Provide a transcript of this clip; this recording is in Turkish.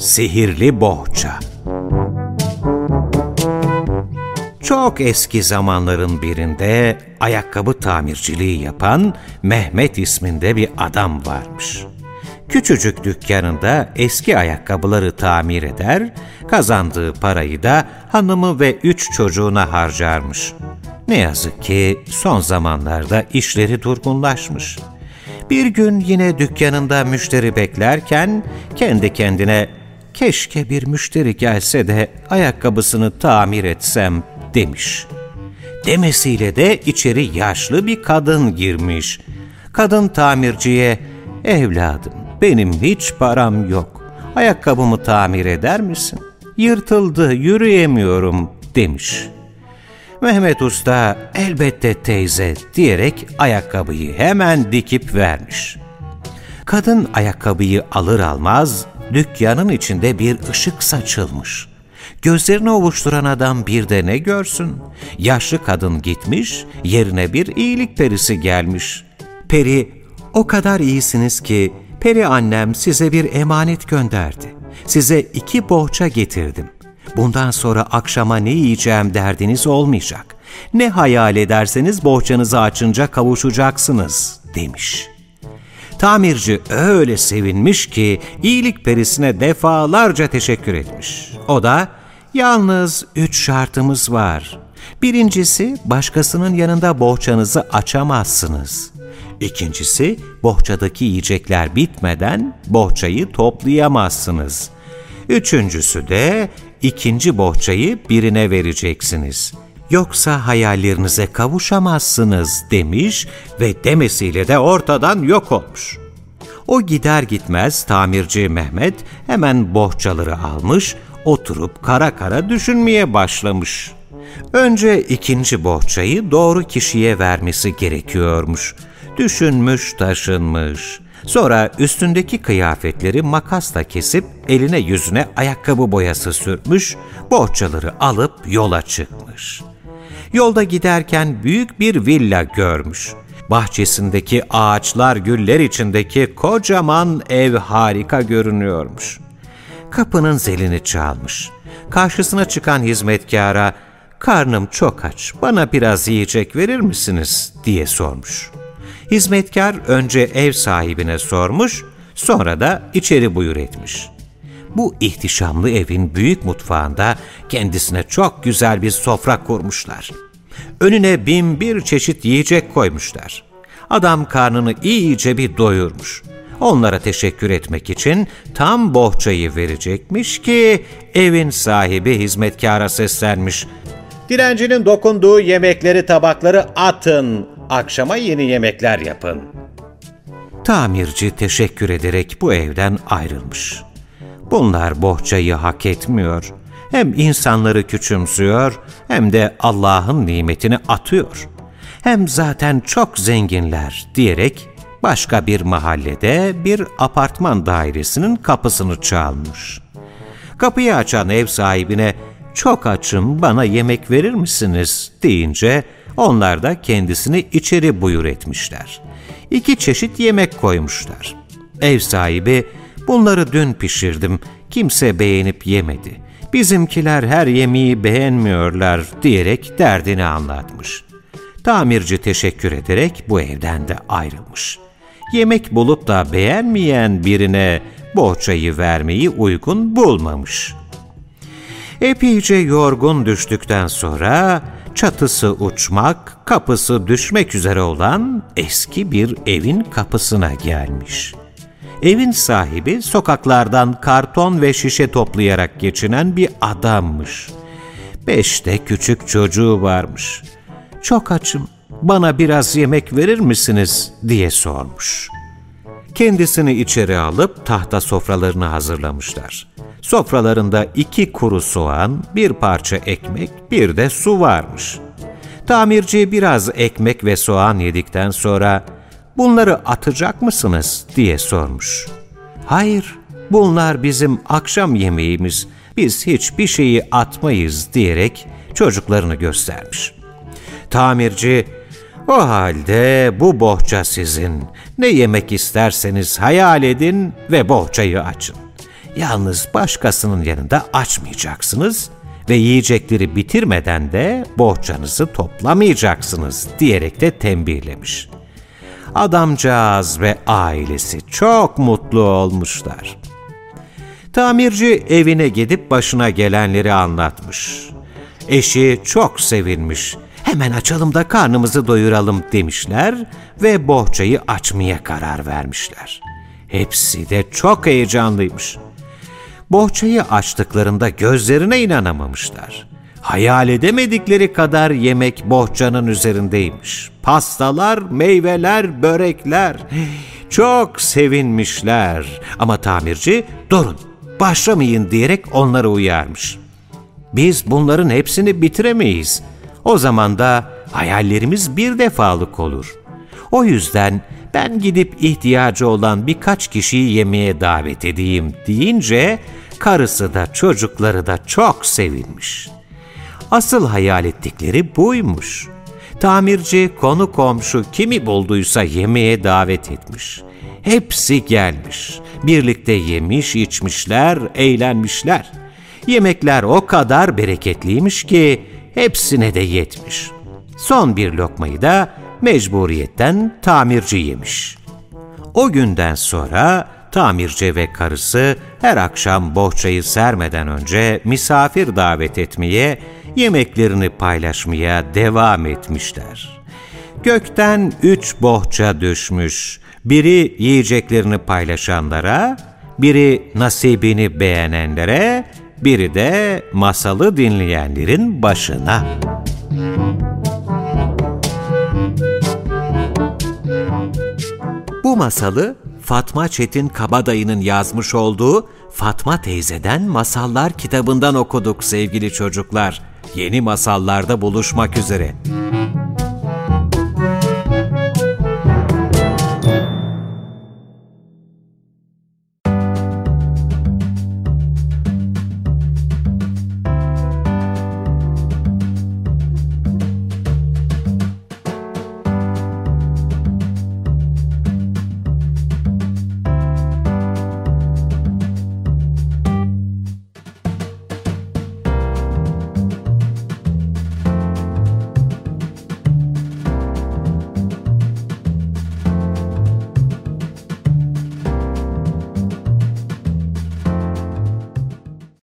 Sihirli Bohça Çok eski zamanların birinde ayakkabı tamirciliği yapan Mehmet isminde bir adam varmış. Küçücük dükkanında eski ayakkabıları tamir eder, kazandığı parayı da hanımı ve üç çocuğuna harcarmış. Ne yazık ki son zamanlarda işleri durgunlaşmış. Bir gün yine dükkanında müşteri beklerken kendi kendine keşke bir müşteri gelse de ayakkabısını tamir etsem demiş. Demesiyle de içeri yaşlı bir kadın girmiş. Kadın tamirciye evladım benim hiç param yok. Ayakkabımı tamir eder misin? Yırtıldı yürüyemiyorum demiş.'' Mehmet Usta elbette teyze diyerek ayakkabıyı hemen dikip vermiş. Kadın ayakkabıyı alır almaz dükkanın içinde bir ışık saçılmış. Gözlerini ovuşturan adam bir de ne görsün? Yaşlı kadın gitmiş, yerine bir iyilik perisi gelmiş. Peri, o kadar iyisiniz ki peri annem size bir emanet gönderdi. Size iki bohça getirdim. Bundan sonra akşama ne yiyeceğim derdiniz olmayacak. Ne hayal ederseniz bohçanızı açınca kavuşacaksınız demiş. Tamirci öyle sevinmiş ki iyilik perisine defalarca teşekkür etmiş. O da yalnız üç şartımız var. Birincisi başkasının yanında bohçanızı açamazsınız. İkincisi bohçadaki yiyecekler bitmeden bohçayı toplayamazsınız. Üçüncüsü de ikinci bohçayı birine vereceksiniz. Yoksa hayallerinize kavuşamazsınız demiş ve demesiyle de ortadan yok olmuş. O gider gitmez tamirci Mehmet hemen bohçaları almış, oturup kara kara düşünmeye başlamış. Önce ikinci bohçayı doğru kişiye vermesi gerekiyormuş. Düşünmüş taşınmış. Sonra üstündeki kıyafetleri makasla kesip eline yüzüne ayakkabı boyası sürmüş, bohçaları alıp yola çıkmış. Yolda giderken büyük bir villa görmüş. Bahçesindeki ağaçlar güller içindeki kocaman ev harika görünüyormuş. Kapının zelini çalmış. Karşısına çıkan hizmetkara, karnım çok aç, bana biraz yiyecek verir misiniz diye sormuş. Hizmetkar önce ev sahibine sormuş, sonra da içeri buyur etmiş. Bu ihtişamlı evin büyük mutfağında kendisine çok güzel bir sofra kurmuşlar. Önüne bin bir çeşit yiyecek koymuşlar. Adam karnını iyice bir doyurmuş. Onlara teşekkür etmek için tam bohçayı verecekmiş ki evin sahibi hizmetkara seslenmiş. Direncinin dokunduğu yemekleri tabakları atın, akşama yeni yemekler yapın. Tamirci teşekkür ederek bu evden ayrılmış. Bunlar bohçayı hak etmiyor. Hem insanları küçümsüyor hem de Allah'ın nimetini atıyor. Hem zaten çok zenginler diyerek başka bir mahallede bir apartman dairesinin kapısını çalmış. Kapıyı açan ev sahibine çok açım bana yemek verir misiniz deyince onlar da kendisini içeri buyur etmişler. İki çeşit yemek koymuşlar. Ev sahibi, bunları dün pişirdim, kimse beğenip yemedi. Bizimkiler her yemeği beğenmiyorlar diyerek derdini anlatmış. Tamirci teşekkür ederek bu evden de ayrılmış. Yemek bulup da beğenmeyen birine bohçayı vermeyi uygun bulmamış. Epeyce yorgun düştükten sonra çatısı uçmak, kapısı düşmek üzere olan eski bir evin kapısına gelmiş. Evin sahibi sokaklardan karton ve şişe toplayarak geçinen bir adammış. Beşte küçük çocuğu varmış. Çok açım, bana biraz yemek verir misiniz diye sormuş. Kendisini içeri alıp tahta sofralarını hazırlamışlar. Sofralarında iki kuru soğan, bir parça ekmek, bir de su varmış. Tamirci biraz ekmek ve soğan yedikten sonra bunları atacak mısınız diye sormuş. Hayır, bunlar bizim akşam yemeğimiz, biz hiçbir şeyi atmayız diyerek çocuklarını göstermiş. Tamirci, o halde bu bohça sizin. Ne yemek isterseniz hayal edin ve bohçayı açın. Yalnız başkasının yanında açmayacaksınız ve yiyecekleri bitirmeden de bohçanızı toplamayacaksınız diyerek de tembihlemiş. Adamcağız ve ailesi çok mutlu olmuşlar. Tamirci evine gidip başına gelenleri anlatmış. Eşi çok sevinmiş. Hemen açalım da karnımızı doyuralım demişler ve bohçayı açmaya karar vermişler. Hepsi de çok heyecanlıymış. Bohçayı açtıklarında gözlerine inanamamışlar. Hayal edemedikleri kadar yemek bohçanın üzerindeymiş. Pastalar, meyveler, börekler. Çok sevinmişler. Ama tamirci durun, başlamayın diyerek onları uyarmış. Biz bunların hepsini bitiremeyiz. O zaman da hayallerimiz bir defalık olur. O yüzden ben gidip ihtiyacı olan birkaç kişiyi yemeğe davet edeyim deyince karısı da çocukları da çok sevinmiş. Asıl hayal ettikleri buymuş. Tamirci konu komşu kimi bulduysa yemeğe davet etmiş. Hepsi gelmiş. Birlikte yemiş, içmişler, eğlenmişler. Yemekler o kadar bereketliymiş ki hepsine de yetmiş. Son bir lokmayı da mecburiyetten tamirci yemiş. O günden sonra tamirci ve karısı her akşam bohçayı sermeden önce misafir davet etmeye, yemeklerini paylaşmaya devam etmişler. Gökten üç bohça düşmüş. Biri yiyeceklerini paylaşanlara, biri nasibini beğenenlere, biri de masalı dinleyenlerin başına. Bu masalı Fatma Çetin Kabadayı'nın yazmış olduğu Fatma teyzeden Masallar kitabından okuduk sevgili çocuklar. Yeni masallarda buluşmak üzere.